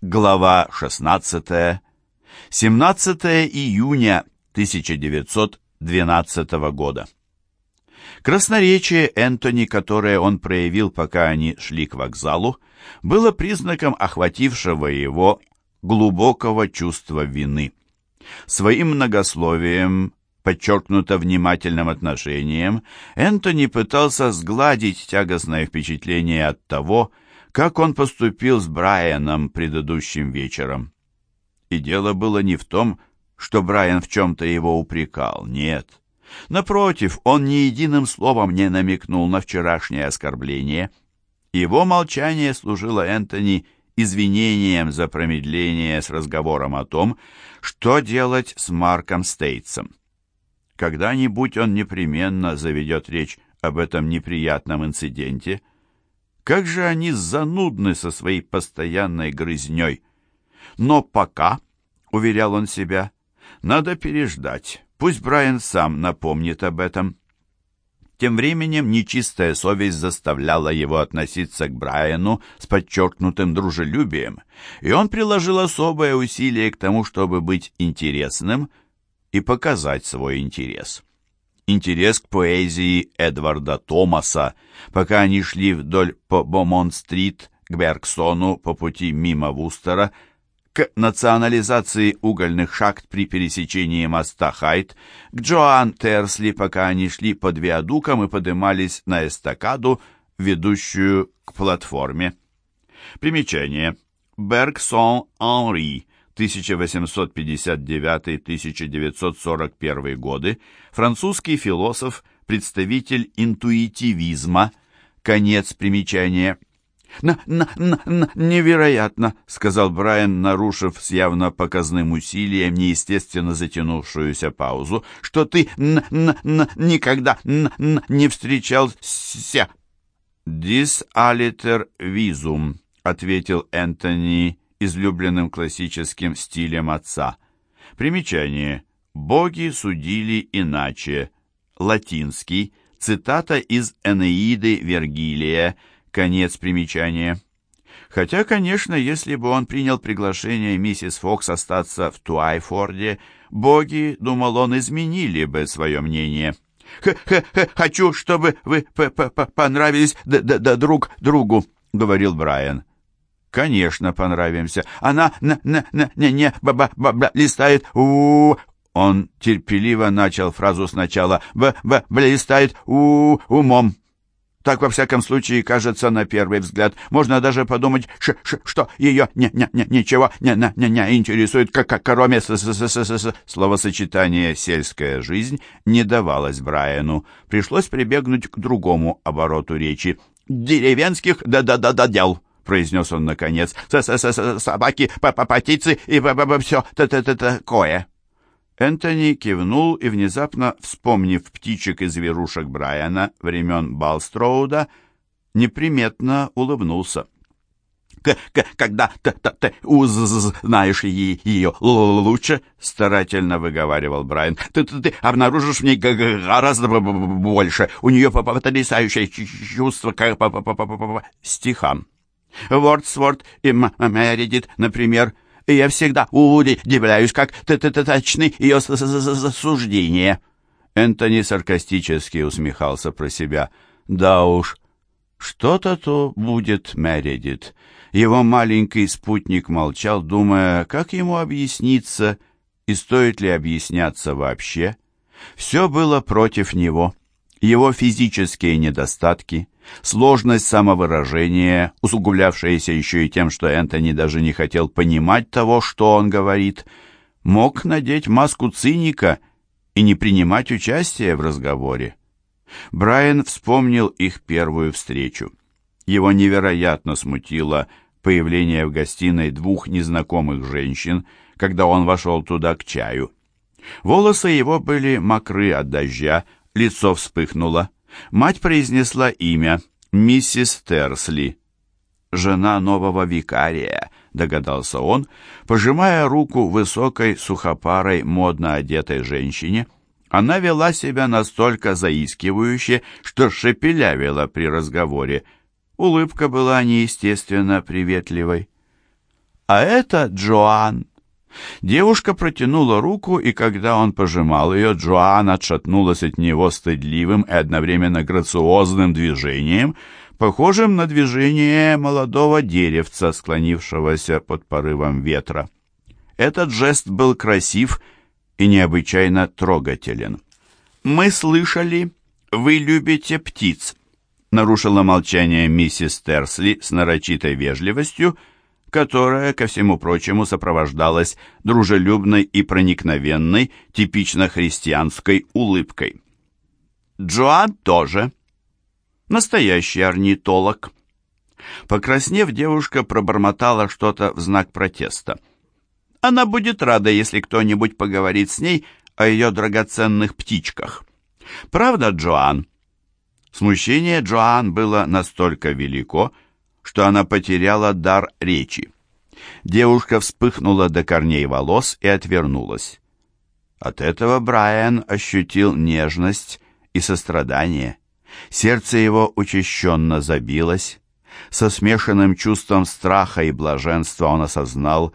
Глава 16. 17 июня 1912 года. Красноречие Энтони, которое он проявил, пока они шли к вокзалу, было признаком охватившего его глубокого чувства вины. Своим многословием, подчеркнуто внимательным отношением, Энтони пытался сгладить тягостное впечатление от того, как он поступил с Брайаном предыдущим вечером. И дело было не в том, что Брайан в чем-то его упрекал, нет. Напротив, он ни единым словом не намекнул на вчерашнее оскорбление. Его молчание служило Энтони извинением за промедление с разговором о том, что делать с Марком Стейтсом. Когда-нибудь он непременно заведет речь об этом неприятном инциденте. Как же они занудны со своей постоянной грызней. Но пока, — уверял он себя, — надо переждать. Пусть Брайан сам напомнит об этом. Тем временем нечистая совесть заставляла его относиться к Брайану с подчеркнутым дружелюбием, и он приложил особое усилие к тому, чтобы быть интересным и показать свой интерес. Интерес к поэзии Эдварда Томаса, пока они шли вдоль по Бомонт-стрит к Бергсону по пути мимо Вустера, к национализации угольных шахт при пересечении моста Хайт, к Джоан Терсли, пока они шли под виадуком и поднимались на эстакаду, ведущую к платформе. Примечание. Бергсон-Анри, 1859-1941 годы, французский философ, представитель интуитивизма, конец примечания. «На, на, на, на, невероятно!» — сказал Брайан, нарушив с явно показным усилием неестественно затянувшуюся паузу, «что ты н, н, н, никогда н, н, не встречался!» «Dis aliter visum», — ответил Энтони излюбленным классическим стилем отца. Примечание. «Боги судили иначе». Латинский. Цитата из Энеиды Вергилия. Конец примечания. Хотя, конечно, если бы он принял приглашение миссис Фокс остаться в Туайфорде, боги, думал он, изменили бы свое мнение. «Х -х -х «Хочу, чтобы вы понравились друг другу», — говорил Брайан. «Конечно, понравимся. Она на на на не не ба ба ба листает у, Он терпеливо начал фразу сначала. «Б, б, блистает у, умом». Так, во всяком случае, кажется на первый взгляд. Можно даже подумать, ш, ш, что ее не, не, не, ничего не, не, не, не интересует, как, как кроме с, с, с, с, с. Словосочетание «сельская жизнь» не давалось Брайану. Пришлось прибегнуть к другому обороту речи. «Деревенских да-да-да-да дел» произнес он наконец. С -с -с «Собаки, птицы и все такое». Энтони кивнул и, внезапно вспомнив птичек и зверушек Брайана времен Балстроуда, неприметно улыбнулся. «Когда ты, узнаешь ее лучше, — старательно выговаривал Брайан, — ты обнаружишь в ней гораздо больше. У нее потрясающее чувство к стихам. Вордсворт и Мередит, например, — и я всегда удивляюсь, как точны ее суждения». Энтони саркастически усмехался про себя. «Да уж, что-то то будет Мередит». Его маленький спутник молчал, думая, как ему объясниться и стоит ли объясняться вообще. Все было против него. Его физические недостатки, Сложность самовыражения, усугублявшаяся еще и тем, что Энтони даже не хотел понимать того, что он говорит, мог надеть маску циника и не принимать участия в разговоре. Брайан вспомнил их первую встречу. Его невероятно смутило появление в гостиной двух незнакомых женщин, когда он вошел туда к чаю. Волосы его были мокры от дождя, лицо вспыхнуло. Мать произнесла имя миссис Терсли. «Жена нового викария», — догадался он, пожимая руку высокой, сухопарой, модно одетой женщине. Она вела себя настолько заискивающе, что шепелявила при разговоре. Улыбка была неестественно приветливой. а это Джоан». Девушка протянула руку, и когда он пожимал ее, Джоан отшатнулась от него стыдливым и одновременно грациозным движением, похожим на движение молодого деревца, склонившегося под порывом ветра. Этот жест был красив и необычайно трогателен. «Мы слышали, вы любите птиц», — нарушила молчание миссис Терсли с нарочитой вежливостью, которая, ко всему прочему, сопровождалась дружелюбной и проникновенной, типично христианской улыбкой. Джоан тоже. Настоящий орнитолог. Покраснев, девушка пробормотала что-то в знак протеста. Она будет рада, если кто-нибудь поговорит с ней о ее драгоценных птичках. Правда, Джоан? Смущение Джоан было настолько велико, что она потеряла дар речи. Девушка вспыхнула до корней волос и отвернулась. От этого Брайан ощутил нежность и сострадание. Сердце его учащенно забилось. Со смешанным чувством страха и блаженства он осознал,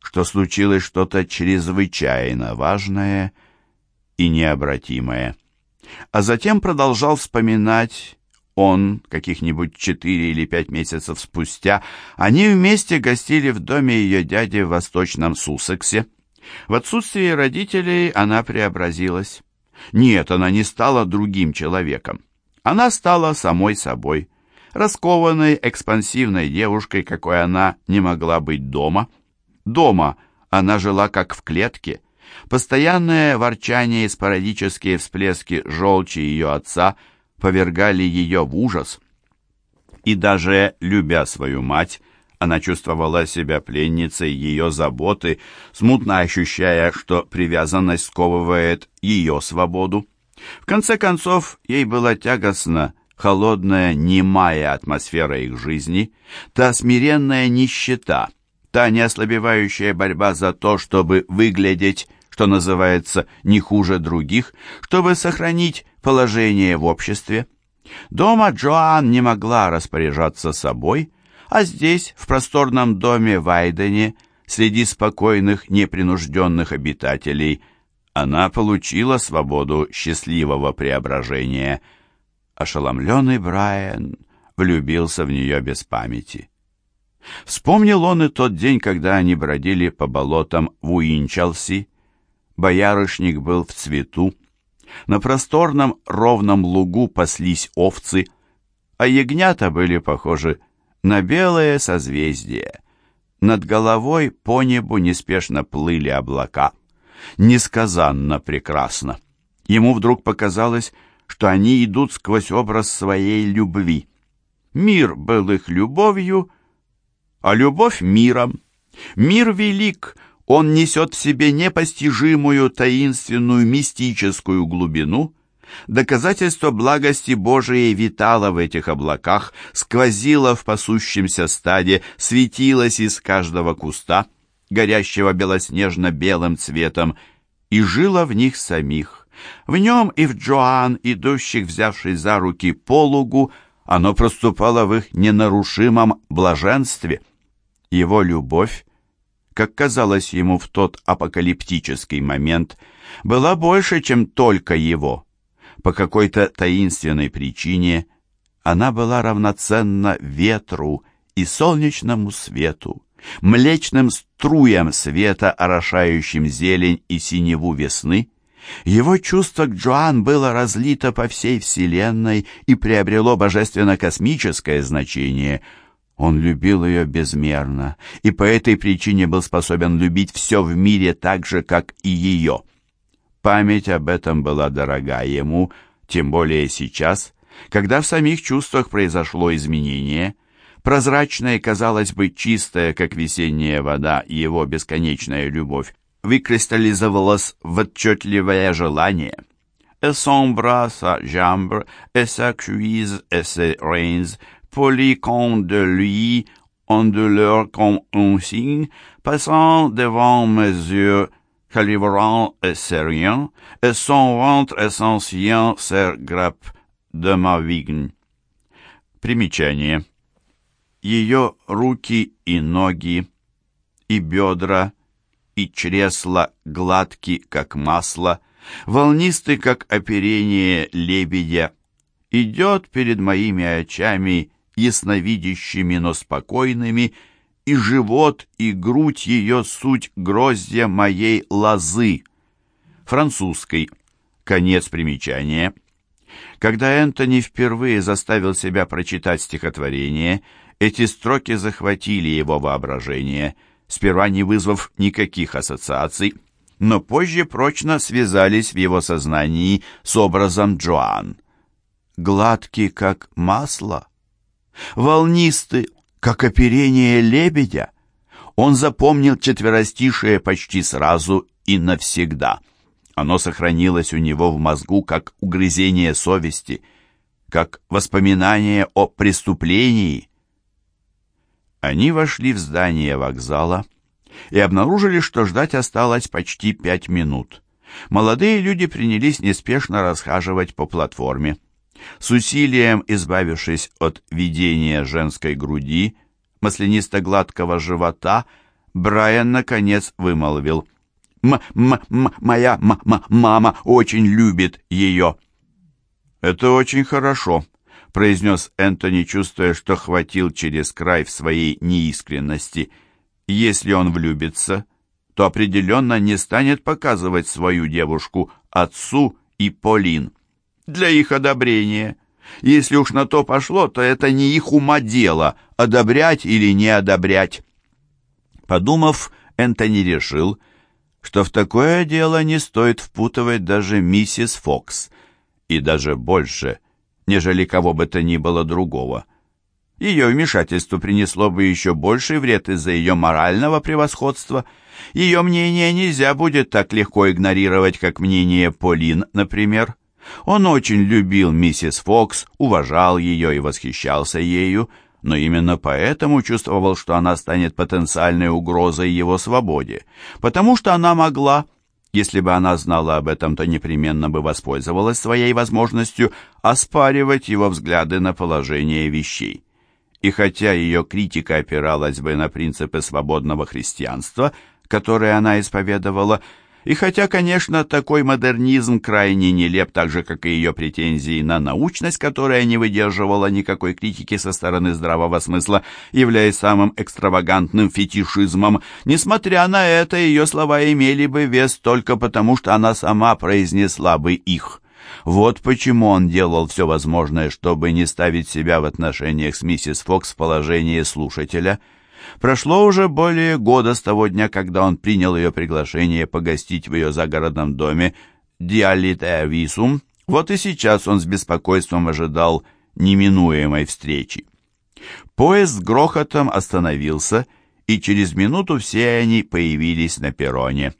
что случилось что-то чрезвычайно важное и необратимое. А затем продолжал вспоминать он, каких-нибудь четыре или пять месяцев спустя, они вместе гостили в доме ее дяди в восточном Суссексе. В отсутствие родителей она преобразилась. Нет, она не стала другим человеком. Она стала самой собой, раскованной, экспансивной девушкой, какой она не могла быть дома. Дома она жила как в клетке. Постоянное ворчание и спорадические всплески желчи ее отца – повергали ее в ужас. И даже любя свою мать, она чувствовала себя пленницей ее заботы, смутно ощущая, что привязанность сковывает ее свободу. В конце концов, ей была тягостна холодная, немая атмосфера их жизни, та смиренная нищета, та неослабевающая борьба за то, чтобы выглядеть что называется, не хуже других, чтобы сохранить положение в обществе. Дома Джоан не могла распоряжаться собой, а здесь, в просторном доме в Айдене, среди спокойных, непринужденных обитателей, она получила свободу счастливого преображения. Ошеломленный Брайан влюбился в нее без памяти. Вспомнил он и тот день, когда они бродили по болотам в Уинчелси, боярышник был в цвету. На просторном ровном лугу паслись овцы, а ягнята были похожи на белое созвездие. Над головой по небу неспешно плыли облака. Несказанно прекрасно. Ему вдруг показалось, что они идут сквозь образ своей любви. Мир был их любовью, а любовь — миром. Мир велик, он несет в себе непостижимую, таинственную, мистическую глубину. Доказательство благости Божией витало в этих облаках, сквозило в пасущемся стаде, светилось из каждого куста, горящего белоснежно-белым цветом, и жило в них самих. В нем и в Джоан, идущих, взявшись за руки полугу, оно проступало в их ненарушимом блаженстве. Его любовь как казалось ему в тот апокалиптический момент, была больше, чем только его. По какой-то таинственной причине она была равноценна ветру и солнечному свету, млечным струям света, орошающим зелень и синеву весны. Его чувство к Джоан было разлито по всей вселенной и приобрело божественно-космическое значение – он любил ее безмерно, и по этой причине был способен любить все в мире так же, как и ее. Память об этом была дорога ему, тем более сейчас, когда в самих чувствах произошло изменение. Прозрачная, казалось бы, чистая, как весенняя вода, его бесконечная любовь, выкристаллизовалась в отчетливое желание. «Et son bras, sa jambe, et sa cuisse, et ses reins», polycon de lui, onduleur comme un signe, passant devant mes yeux, calibrant et serrant, et son ventre essentiel ser grappe de ma vigne. Примечание. Ее руки и ноги, и бедра, и чресла гладки, как масло, волнистый, как оперение лебедя, идет перед моими очами ясновидящими, но спокойными, и живот, и грудь ее суть гроздья моей лозы. Французской. Конец примечания. Когда Энтони впервые заставил себя прочитать стихотворение, эти строки захватили его воображение, сперва не вызвав никаких ассоциаций, но позже прочно связались в его сознании с образом Джоан. Гладкий, как масло, волнистый, как оперение лебедя. Он запомнил четверостишее почти сразу и навсегда. Оно сохранилось у него в мозгу как угрызение совести, как воспоминание о преступлении. Они вошли в здание вокзала и обнаружили, что ждать осталось почти пять минут. Молодые люди принялись неспешно расхаживать по платформе. С усилием избавившись от видения женской груди, маслянисто-гладкого живота, Брайан, наконец, вымолвил. «М -м -м «Моя м -м мама очень любит ее». «Это очень хорошо», — произнес Энтони, чувствуя, что хватил через край в своей неискренности. «Если он влюбится, то определенно не станет показывать свою девушку отцу и Полин» для их одобрения. Если уж на то пошло, то это не их ума дело, одобрять или не одобрять. Подумав, Энтони решил, что в такое дело не стоит впутывать даже миссис Фокс, и даже больше, нежели кого бы то ни было другого. Ее вмешательство принесло бы еще больший вред из-за ее морального превосходства. Ее мнение нельзя будет так легко игнорировать, как мнение Полин, например. Он очень любил миссис Фокс, уважал ее и восхищался ею, но именно поэтому чувствовал, что она станет потенциальной угрозой его свободе, потому что она могла, если бы она знала об этом, то непременно бы воспользовалась своей возможностью оспаривать его взгляды на положение вещей. И хотя ее критика опиралась бы на принципы свободного христианства, которые она исповедовала, и хотя, конечно, такой модернизм крайне нелеп, так же, как и ее претензии на научность, которая не выдерживала никакой критики со стороны здравого смысла, являясь самым экстравагантным фетишизмом, несмотря на это, ее слова имели бы вес только потому, что она сама произнесла бы их. Вот почему он делал все возможное, чтобы не ставить себя в отношениях с миссис Фокс в положение слушателя – Прошло уже более года с того дня, когда он принял ее приглашение погостить в ее загородном доме Диалите Висум. Вот и сейчас он с беспокойством ожидал неминуемой встречи. Поезд с грохотом остановился, и через минуту все они появились на перроне.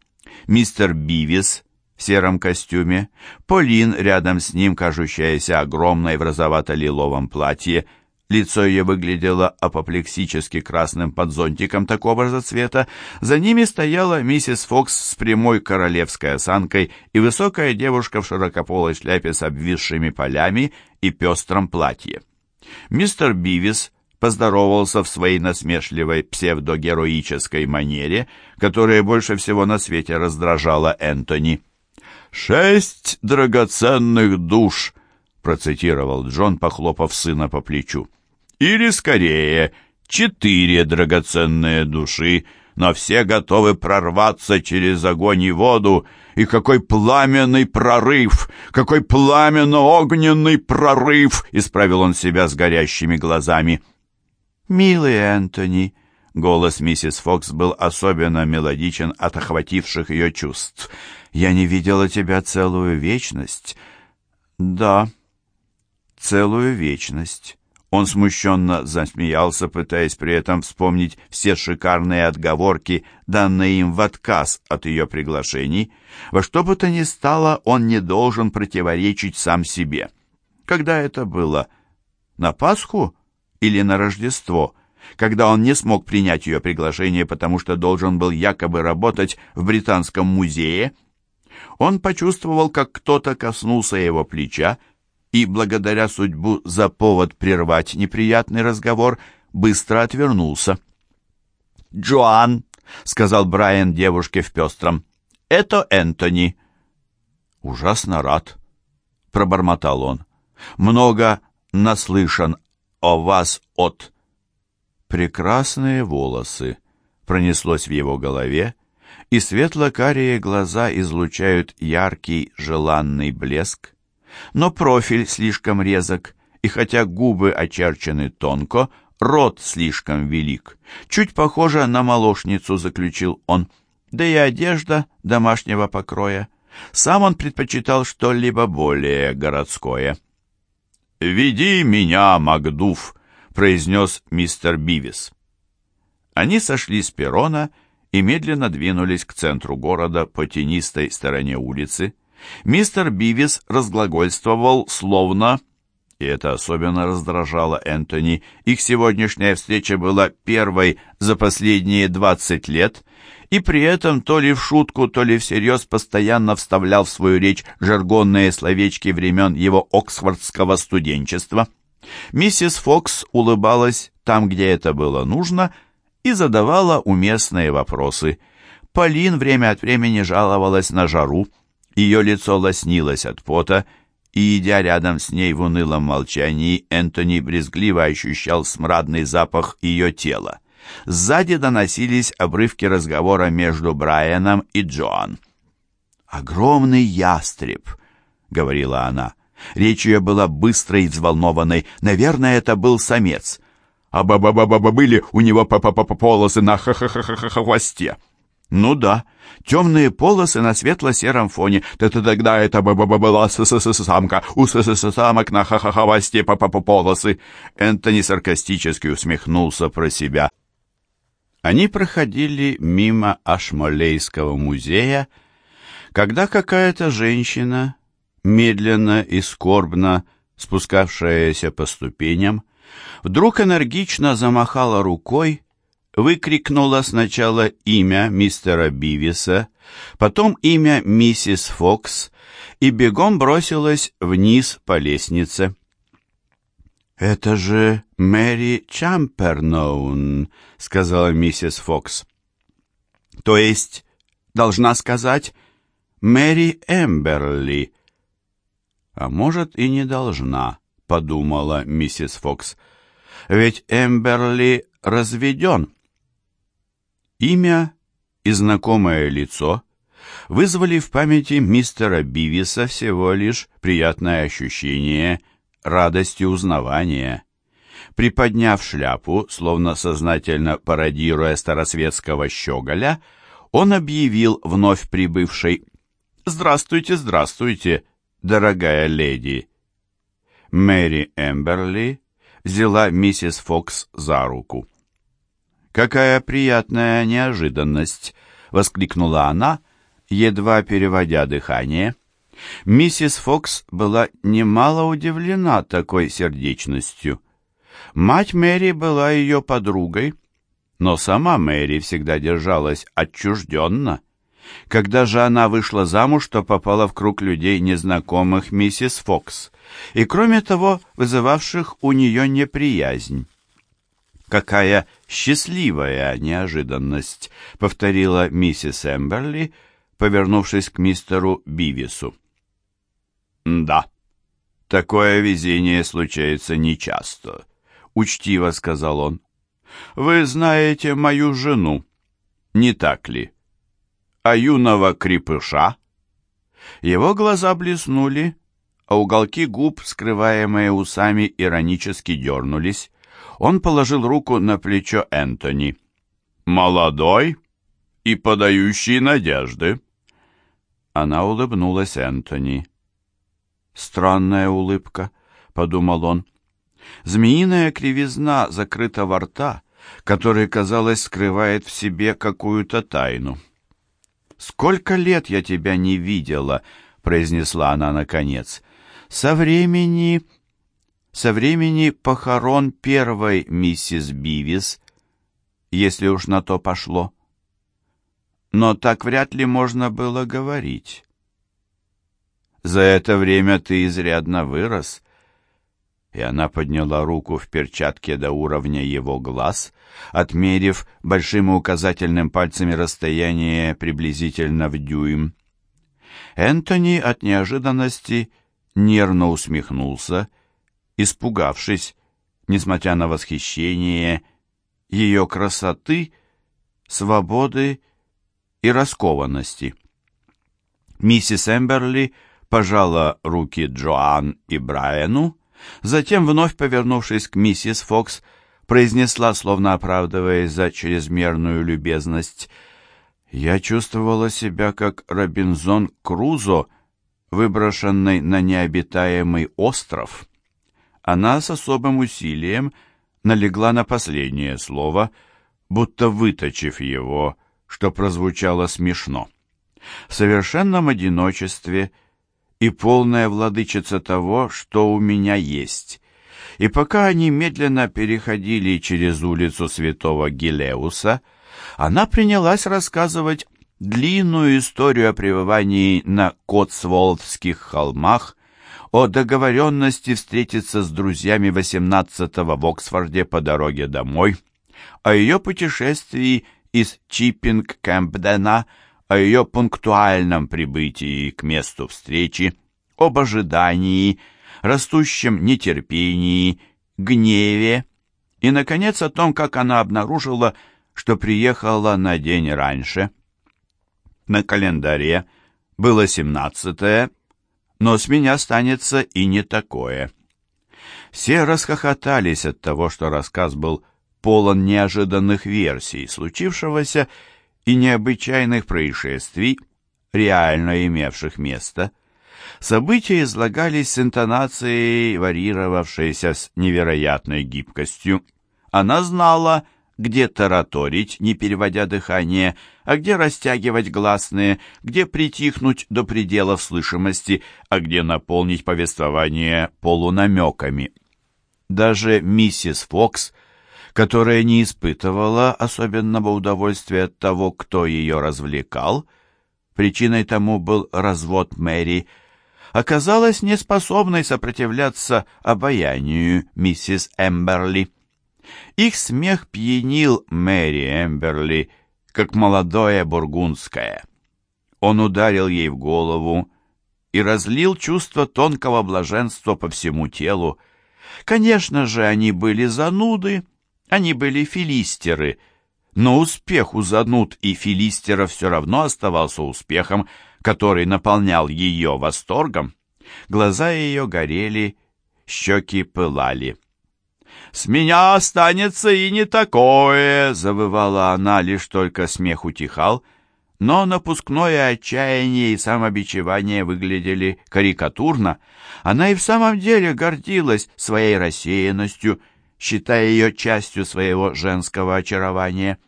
Мистер Бивис в сером костюме, Полин рядом с ним, кажущаяся огромной в розовато-лиловом платье, Лицо ее выглядело апоплексически красным под зонтиком такого же цвета. За ними стояла миссис Фокс с прямой королевской осанкой и высокая девушка в широкополой шляпе с обвисшими полями и пестром платье. Мистер Бивис поздоровался в своей насмешливой псевдогероической манере, которая больше всего на свете раздражала Энтони. «Шесть драгоценных душ!» процитировал Джон, похлопав сына по плечу. Или, скорее, четыре драгоценные души, но все готовы прорваться через огонь и воду. И какой пламенный прорыв! Какой пламенно-огненный прорыв! Исправил он себя с горящими глазами. «Милый Энтони!» Голос миссис Фокс был особенно мелодичен от охвативших ее чувств. «Я не видела тебя целую вечность». «Да, целую вечность». Он смущенно засмеялся, пытаясь при этом вспомнить все шикарные отговорки, данные им в отказ от ее приглашений. Во что бы то ни стало, он не должен противоречить сам себе. Когда это было? На Пасху или на Рождество? Когда он не смог принять ее приглашение, потому что должен был якобы работать в Британском музее? Он почувствовал, как кто-то коснулся его плеча, и, благодаря судьбу за повод прервать неприятный разговор, быстро отвернулся. «Джоан!» — сказал Брайан девушке в пестром. «Это Энтони». «Ужасно рад», — пробормотал он. «Много наслышан о вас от...» «Прекрасные волосы», — пронеслось в его голове, и светло-карие глаза излучают яркий желанный блеск. Но профиль слишком резок, и хотя губы очерчены тонко, рот слишком велик. Чуть похоже на молочницу, заключил он. Да и одежда домашнего покроя. Сам он предпочитал что-либо более городское. «Веди меня, Макдув», — произнес мистер Бивис. Они сошли с перрона и медленно двинулись к центру города по тенистой стороне улицы. Мистер Бивис разглагольствовал словно и это особенно раздражало Энтони. Их сегодняшняя встреча была первой за последние 20 лет, и при этом то ли в шутку, то ли всерьез постоянно вставлял в свою речь жаргонные словечки времен его оксфордского студенчества. Миссис Фокс улыбалась там, где это было нужно, и задавала уместные вопросы. Полин время от времени жаловалась на жару, ее лицо лоснилось от пота, и, идя рядом с ней в унылом молчании, Энтони брезгливо ощущал смрадный запах ее тела. Сзади доносились обрывки разговора между Брайаном и Джоан. «Огромный ястреб», — говорила она. Речь ее была быстрой и взволнованной. Наверное, это был самец. А ба ба ба ба были у него по -по -по полосы на х х х х хвосте. Ну да, темные полосы на светло-сером фоне. Это тогда это б была самка, у самок на ха-ха-хвосте по -по полосы. Энтони саркастически усмехнулся про себя. Они проходили мимо Ашмолейского музея, когда какая-то женщина, медленно и скорбно спускавшаяся по ступеням, вдруг энергично замахала рукой выкрикнула сначала имя мистера Бивиса, потом имя миссис Фокс и бегом бросилась вниз по лестнице. «Это же Мэри Чамперноун», — сказала миссис Фокс. «То есть, должна сказать, Мэри Эмберли». «А может, и не должна», — подумала миссис Фокс. «Ведь Эмберли разведен». Имя и знакомое лицо вызвали в памяти мистера Бивиса всего лишь приятное ощущение радости узнавания. Приподняв шляпу, словно сознательно пародируя старосветского щеголя, он объявил вновь прибывшей «Здравствуйте, здравствуйте, дорогая леди!» Мэри Эмберли взяла миссис Фокс за руку. «Какая приятная неожиданность!» — воскликнула она, едва переводя дыхание. Миссис Фокс была немало удивлена такой сердечностью. Мать Мэри была ее подругой, но сама Мэри всегда держалась отчужденно. Когда же она вышла замуж, то попала в круг людей, незнакомых миссис Фокс, и, кроме того, вызывавших у нее неприязнь. «Какая счастливая неожиданность!» — повторила миссис Эмберли, повернувшись к мистеру Бивису. «Да, такое везение случается нечасто», — учтиво сказал он. «Вы знаете мою жену, не так ли? А юного крепыша?» Его глаза блеснули, а уголки губ, скрываемые усами, иронически дернулись. Он положил руку на плечо Энтони. «Молодой и подающий надежды». Она улыбнулась Энтони. «Странная улыбка», — подумал он. «Змеиная кривизна закрытого рта, который, казалось, скрывает в себе какую-то тайну». «Сколько лет я тебя не видела», — произнесла она наконец. «Со времени...» со времени похорон первой миссис Бивис, если уж на то пошло. Но так вряд ли можно было говорить. За это время ты изрядно вырос. и она подняла руку в перчатке до уровня его глаз, отмерив большим и указательным пальцами расстояние приблизительно в дюйм. Энтони от неожиданности нервно усмехнулся, испугавшись, несмотря на восхищение, ее красоты, свободы и раскованности. Миссис Эмберли пожала руки Джоан и Брайану, затем, вновь повернувшись к миссис Фокс, произнесла, словно оправдываясь за чрезмерную любезность, «Я чувствовала себя как Робинзон Крузо, выброшенный на необитаемый остров». Она с особым усилием налегла на последнее слово, будто выточив его, что прозвучало смешно. В совершенном одиночестве и полная владычица того, что у меня есть. И пока они медленно переходили через улицу святого Гилеуса, она принялась рассказывать длинную историю о пребывании на Котсволдских холмах, о договоренности встретиться с друзьями 18-го в Оксфорде по дороге домой, о ее путешествии из Чиппинг-Кэмпдена, о ее пунктуальном прибытии к месту встречи, об ожидании, растущем нетерпении, гневе и, наконец, о том, как она обнаружила, что приехала на день раньше. На календаре было семнадцатое, но с меня останется и не такое. Все расхохотались от того, что рассказ был полон неожиданных версий случившегося и необычайных происшествий, реально имевших место. События излагались с интонацией, варьировавшейся с невероятной гибкостью. Она знала, где тараторить, не переводя дыхание, а где растягивать гласные, где притихнуть до пределов слышимости, а где наполнить повествование полунамеками. Даже миссис Фокс, которая не испытывала особенного удовольствия от того, кто ее развлекал, причиной тому был развод Мэри, оказалась неспособной сопротивляться обаянию миссис Эмберли. Их смех пьянил Мэри Эмберли, как молодое бургундское. Он ударил ей в голову и разлил чувство тонкого блаженства по всему телу. Конечно же, они были зануды, они были филистеры, но успех у зануд и филистеров все равно оставался успехом, который наполнял ее восторгом. Глаза ее горели, щеки пылали. «С меня останется и не такое!» — завывала она, лишь только смех утихал. Но напускное отчаяние и самобичевание выглядели карикатурно. Она и в самом деле гордилась своей рассеянностью, считая ее частью своего женского очарования.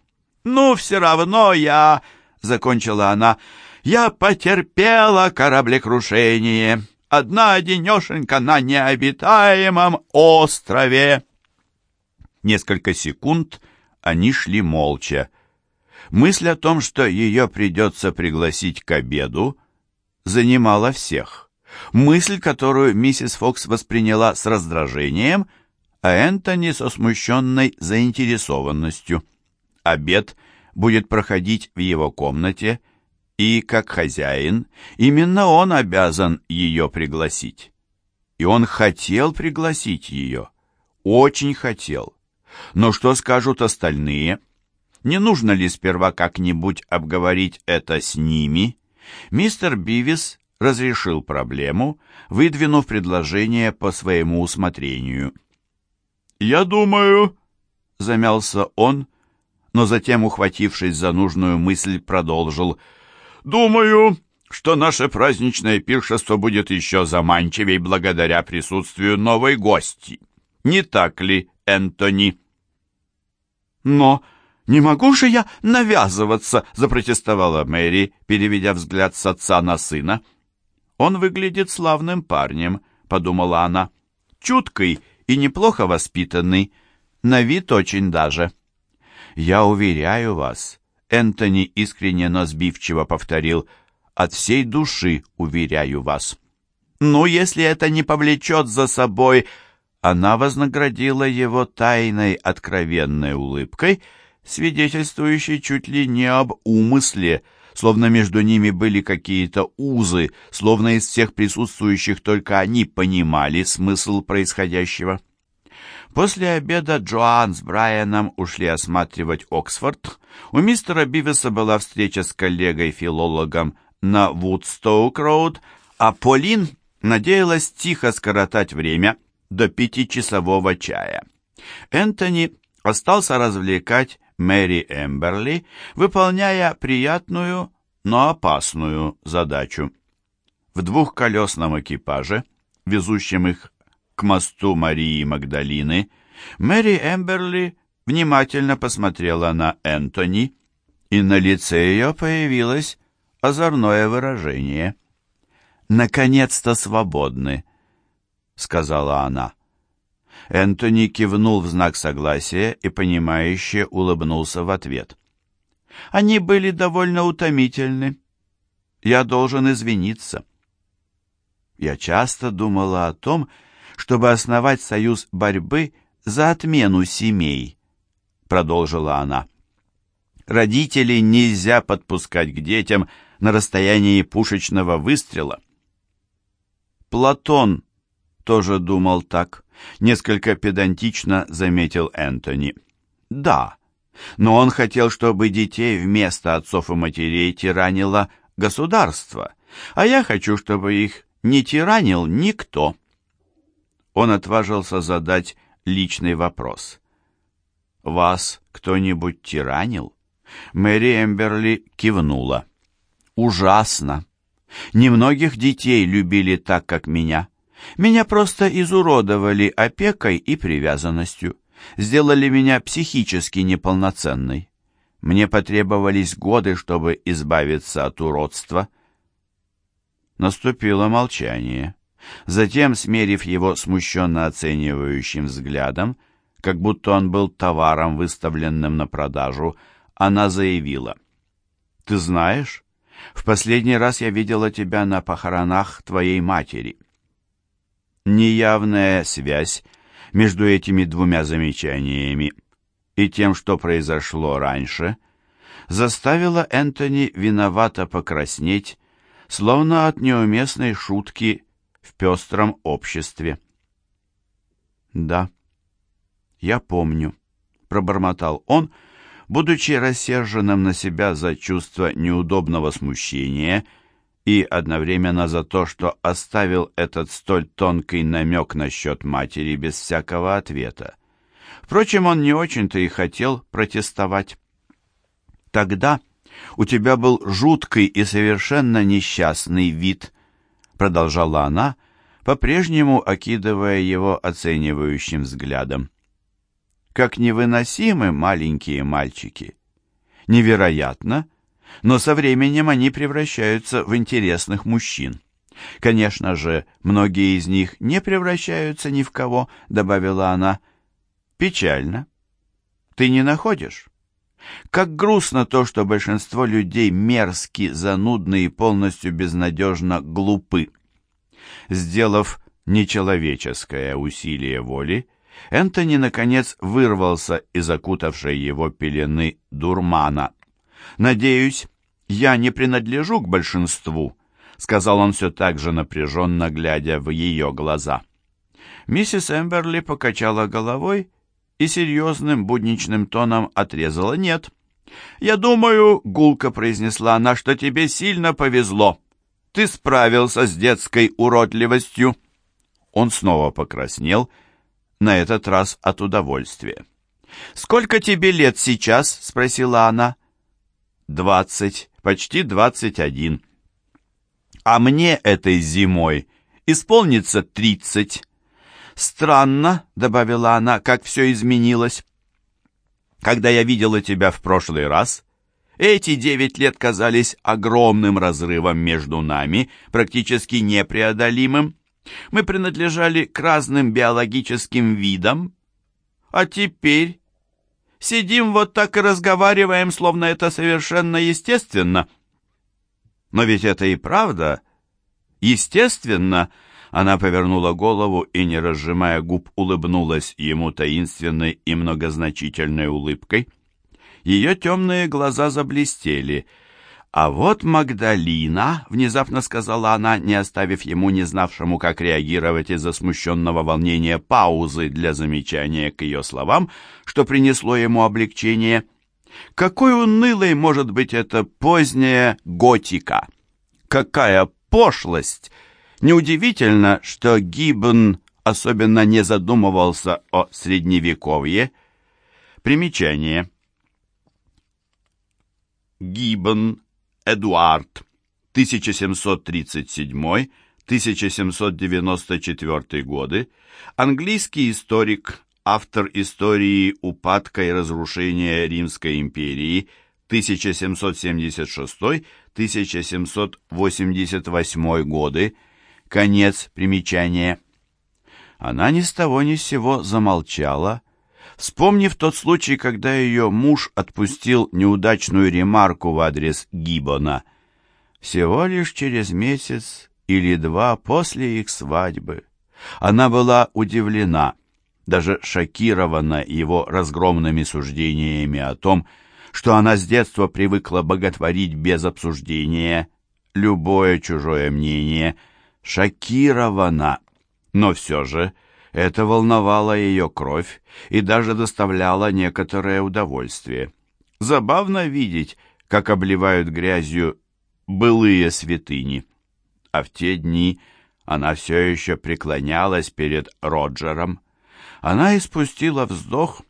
«Ну, все равно я...» — закончила она. «Я потерпела кораблекрушение. Одна одинешенька на необитаемом острове». Несколько секунд они шли молча. Мысль о том, что ее придется пригласить к обеду, занимала всех. Мысль, которую миссис Фокс восприняла с раздражением, а Энтони со смущенной заинтересованностью. Обед будет проходить в его комнате, и, как хозяин, именно он обязан ее пригласить. И он хотел пригласить ее, очень хотел. Но что скажут остальные? Не нужно ли сперва как-нибудь обговорить это с ними? Мистер Бивис разрешил проблему, выдвинув предложение по своему усмотрению. «Я думаю...» — замялся он, но затем, ухватившись за нужную мысль, продолжил. «Думаю, что наше праздничное пиршество будет еще заманчивей благодаря присутствию новой гости. Не так ли, Энтони?» «Но не могу же я навязываться!» — запротестовала Мэри, переведя взгляд с отца на сына. «Он выглядит славным парнем», — подумала она. «Чуткий и неплохо воспитанный, на вид очень даже». «Я уверяю вас», — Энтони искренне, но сбивчиво повторил, «от всей души уверяю вас». «Ну, если это не повлечет за собой...» она вознаградила его тайной откровенной улыбкой, свидетельствующей чуть ли не об умысле, словно между ними были какие-то узы, словно из всех присутствующих только они понимали смысл происходящего. После обеда Джоан с Брайаном ушли осматривать Оксфорд. У мистера Бивеса была встреча с коллегой-филологом на Вудстоук-роуд, а Полин надеялась тихо скоротать время до пятичасового чая. Энтони остался развлекать Мэри Эмберли, выполняя приятную, но опасную задачу. В двухколесном экипаже, везущем их к мосту Марии Магдалины, Мэри Эмберли внимательно посмотрела на Энтони, и на лице ее появилось озорное выражение. «Наконец-то свободны», — сказала она. Энтони кивнул в знак согласия и, понимающе улыбнулся в ответ. «Они были довольно утомительны. Я должен извиниться». Я часто думала о том, чтобы основать союз борьбы за отмену семей, продолжила она. Родителей нельзя подпускать к детям на расстоянии пушечного выстрела. Платон тоже думал так, несколько педантично заметил Энтони. Да, но он хотел, чтобы детей вместо отцов и матерей тиранило государство, а я хочу, чтобы их не тиранил никто. Он отважился задать личный вопрос. «Вас кто-нибудь тиранил?» Мэри Эмберли кивнула. «Ужасно. Немногих детей любили так, как меня. Меня просто изуродовали опекой и привязанностью, сделали меня психически неполноценной. Мне потребовались годы, чтобы избавиться от уродства. Наступило молчание. Затем, смерив его смущенно оценивающим взглядом, как будто он был товаром, выставленным на продажу, она заявила. «Ты знаешь, в последний раз я видела тебя на похоронах твоей матери». Неявная связь между этими двумя замечаниями и тем, что произошло раньше, заставила Энтони виновато покраснеть, словно от неуместной шутки в пестром обществе. «Да, я помню», — пробормотал он, будучи рассерженным на себя за чувство неудобного смущения — и одновременно за то, что оставил этот столь тонкий намек насчет матери без всякого ответа. Впрочем, он не очень-то и хотел протестовать. «Тогда у тебя был жуткий и совершенно несчастный вид», продолжала она, по-прежнему окидывая его оценивающим взглядом. «Как невыносимы маленькие мальчики! Невероятно!» Но со временем они превращаются в интересных мужчин. Конечно же, многие из них не превращаются ни в кого, добавила она. Печально. Ты не находишь? Как грустно то, что большинство людей мерзки, занудны и полностью безнадежно глупы. Сделав нечеловеческое усилие воли, Энтони, наконец, вырвался из окутавшей его пелены дурмана. «Надеюсь, я не принадлежу к большинству», — сказал он все так же напряженно, глядя в ее глаза. Миссис Эмберли покачала головой и серьезным будничным тоном отрезала «нет». «Я думаю, — гулко произнесла она, — что тебе сильно повезло. Ты справился с детской уродливостью». Он снова покраснел, на этот раз от удовольствия. «Сколько тебе лет сейчас?» — спросила она двадцать, почти двадцать один. А мне этой зимой исполнится тридцать. Странно, добавила она, как все изменилось. Когда я видела тебя в прошлый раз, эти девять лет казались огромным разрывом между нами, практически непреодолимым. Мы принадлежали к разным биологическим видам, а теперь Сидим вот так и разговариваем, словно это совершенно естественно. Но ведь это и правда естественно, Она повернула голову и, не разжимая губ, улыбнулась ему таинственной и многозначительной улыбкой. Ее темные глаза заблестели. «А вот Магдалина», — внезапно сказала она, не оставив ему, не знавшему, как реагировать из-за смущенного волнения, паузы для замечания к ее словам, что принесло ему облегчение. «Какой унылой может быть эта поздняя готика! Какая пошлость!» Неудивительно, что Гиббон особенно не задумывался о Средневековье. Примечание. Гиббон Эдуард, 1737-1794 годы, английский историк, автор истории упадка и разрушения Римской империи 1776-1788 годы, Конец примечания. Она ни с того ни с сего замолчала, вспомнив тот случай, когда ее муж отпустил неудачную ремарку в адрес Гиббона. Всего лишь через месяц или два после их свадьбы. Она была удивлена, даже шокирована его разгромными суждениями о том, что она с детства привыкла боготворить без обсуждения любое чужое мнение – шокирована, но все же это волновало ее кровь и даже доставляло некоторое удовольствие. Забавно видеть, как обливают грязью былые святыни. А в те дни она все еще преклонялась перед Роджером. Она испустила вздох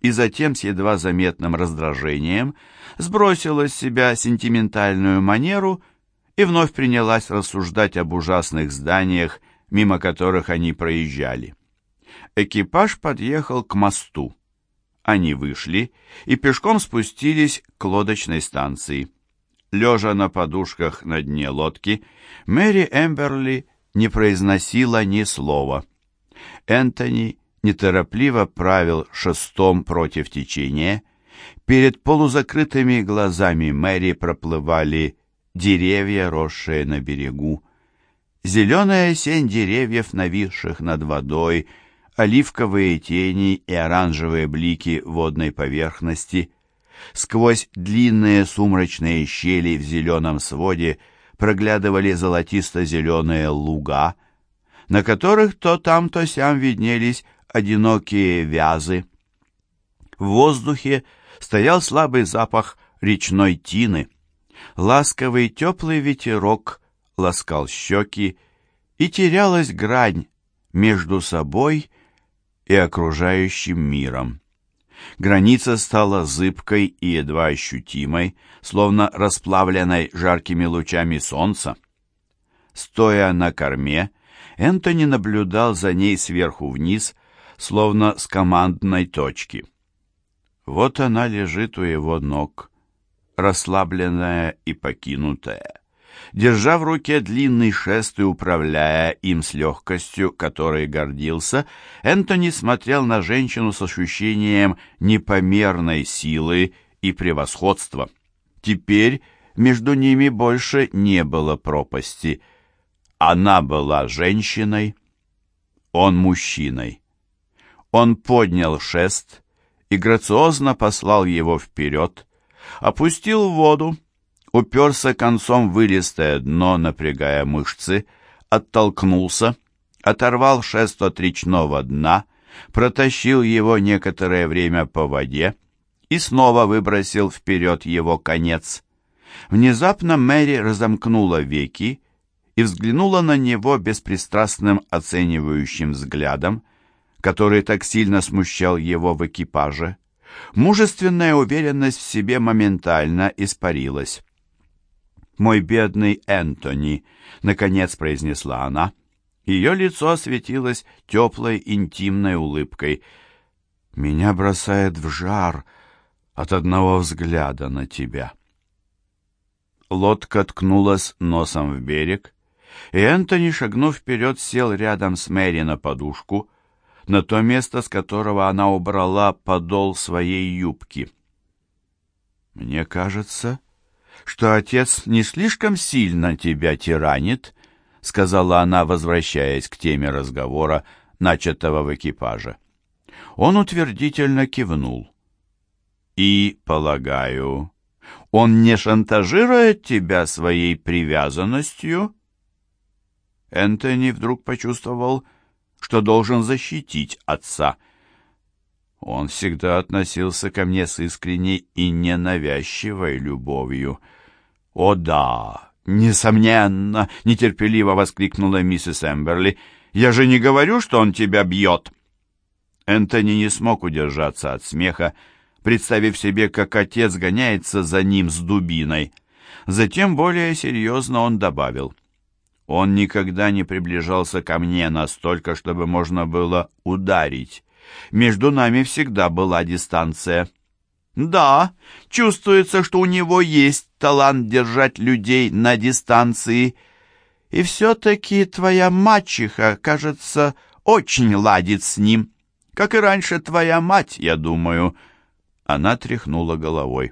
и затем с едва заметным раздражением сбросила с себя сентиментальную манеру и вновь принялась рассуждать об ужасных зданиях, мимо которых они проезжали. Экипаж подъехал к мосту. Они вышли и пешком спустились к лодочной станции. Лежа на подушках на дне лодки, Мэри Эмберли не произносила ни слова. Энтони неторопливо правил шестом против течения. Перед полузакрытыми глазами Мэри проплывали деревья, росшие на берегу, зеленая сень деревьев, нависших над водой, оливковые тени и оранжевые блики водной поверхности. Сквозь длинные сумрачные щели в зеленом своде проглядывали золотисто-зеленые луга, на которых то там, то сям виднелись одинокие вязы. В воздухе стоял слабый запах речной тины. Ласковый теплый ветерок ласкал щеки, и терялась грань между собой и окружающим миром. Граница стала зыбкой и едва ощутимой, словно расплавленной жаркими лучами солнца. Стоя на корме, Энтони наблюдал за ней сверху вниз, словно с командной точки. Вот она лежит у его ног, расслабленная и покинутая, держа в руке длинный шест и управляя им с легкостью, которой гордился, Энтони смотрел на женщину с ощущением непомерной силы и превосходства. Теперь между ними больше не было пропасти. Она была женщиной, он мужчиной. Он поднял шест и грациозно послал его вперед, опустил в воду, уперся концом в вылистое дно, напрягая мышцы, оттолкнулся, оторвал шест от речного дна, протащил его некоторое время по воде и снова выбросил вперед его конец. Внезапно Мэри разомкнула веки и взглянула на него беспристрастным оценивающим взглядом, который так сильно смущал его в экипаже. Мужественная уверенность в себе моментально испарилась. «Мой бедный Энтони», — наконец произнесла она. Ее лицо осветилось теплой интимной улыбкой. «Меня бросает в жар от одного взгляда на тебя». Лодка ткнулась носом в берег, и Энтони, шагнув вперед, сел рядом с Мэри на подушку — на то место, с которого она убрала подол своей юбки. «Мне кажется, что отец не слишком сильно тебя тиранит», — сказала она, возвращаясь к теме разговора, начатого в экипаже. Он утвердительно кивнул. «И, полагаю, он не шантажирует тебя своей привязанностью?» Энтони вдруг почувствовал, что должен защитить отца. Он всегда относился ко мне с искренней и ненавязчивой любовью. «О да, несомненно!» — нетерпеливо воскликнула миссис Эмберли. «Я же не говорю, что он тебя бьет!» Энтони не смог удержаться от смеха, представив себе, как отец гоняется за ним с дубиной. Затем более серьезно он добавил — он никогда не приближался ко мне настолько, чтобы можно было ударить. Между нами всегда была дистанция. Да, чувствуется, что у него есть талант держать людей на дистанции. И все-таки твоя мачеха, кажется, очень ладит с ним. Как и раньше твоя мать, я думаю. Она тряхнула головой.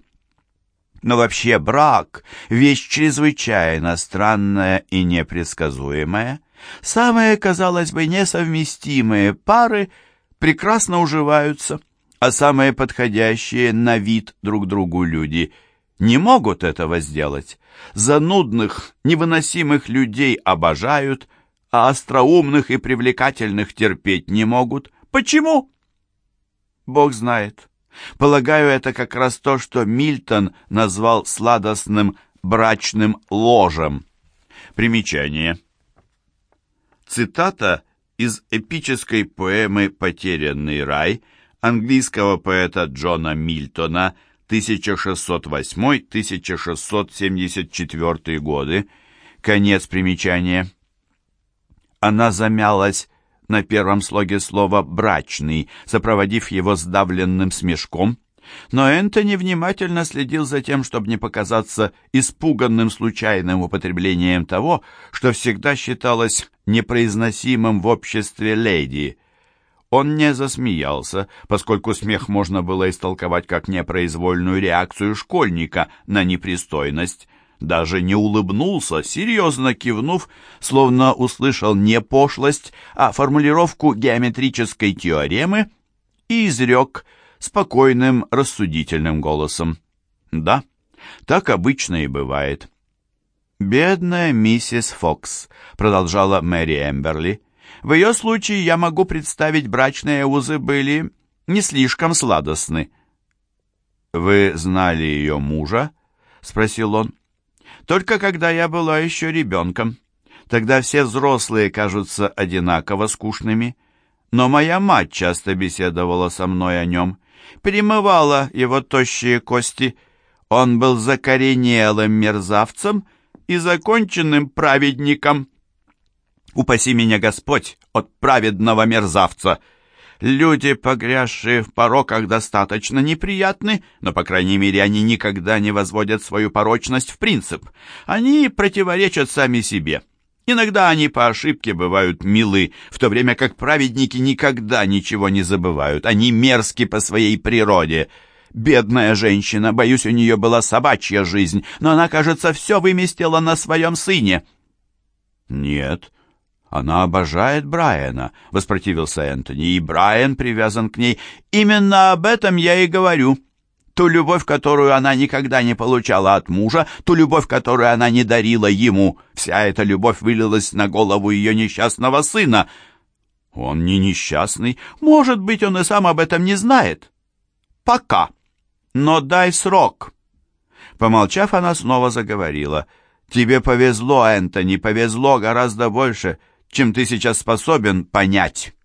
Но вообще брак — вещь чрезвычайно странная и непредсказуемая. Самые, казалось бы, несовместимые пары прекрасно уживаются, а самые подходящие на вид друг другу люди не могут этого сделать. Занудных, невыносимых людей обожают, а остроумных и привлекательных терпеть не могут. Почему? Бог знает. Полагаю, это как раз то, что Мильтон назвал сладостным брачным ложем. Примечание. Цитата из эпической поэмы «Потерянный рай» английского поэта Джона Мильтона 1608-1674 годы. Конец примечания. Она замялась на первом слоге слова «брачный», сопроводив его сдавленным смешком, но Энтони внимательно следил за тем, чтобы не показаться испуганным случайным употреблением того, что всегда считалось непроизносимым в обществе леди. Он не засмеялся, поскольку смех можно было истолковать как непроизвольную реакцию школьника на непристойность, даже не улыбнулся, серьезно кивнув, словно услышал не пошлость, а формулировку геометрической теоремы и изрек спокойным, рассудительным голосом. «Да, так обычно и бывает». «Бедная миссис Фокс», — продолжала Мэри Эмберли. «В ее случае я могу представить, брачные узы были не слишком сладостны». «Вы знали ее мужа?» — спросил он. Только когда я была еще ребенком. Тогда все взрослые кажутся одинаково скучными. Но моя мать часто беседовала со мной о нем, перемывала его тощие кости. Он был закоренелым мерзавцем и законченным праведником. Упаси меня, Господь, от праведного мерзавца!» Люди, погрязшие в пороках, достаточно неприятны, но, по крайней мере, они никогда не возводят свою порочность в принцип. Они противоречат сами себе. Иногда они по ошибке бывают милы, в то время как праведники никогда ничего не забывают. Они мерзки по своей природе. Бедная женщина, боюсь, у нее была собачья жизнь, но она, кажется, все выместила на своем сыне. Нет, «Она обожает Брайана», — воспротивился Энтони, «и Брайан привязан к ней. Именно об этом я и говорю. Ту любовь, которую она никогда не получала от мужа, ту любовь, которую она не дарила ему, вся эта любовь вылилась на голову ее несчастного сына. Он не несчастный, может быть, он и сам об этом не знает. Пока. Но дай срок». Помолчав, она снова заговорила. «Тебе повезло, Энтони, повезло гораздо больше» чем ты сейчас способен понять.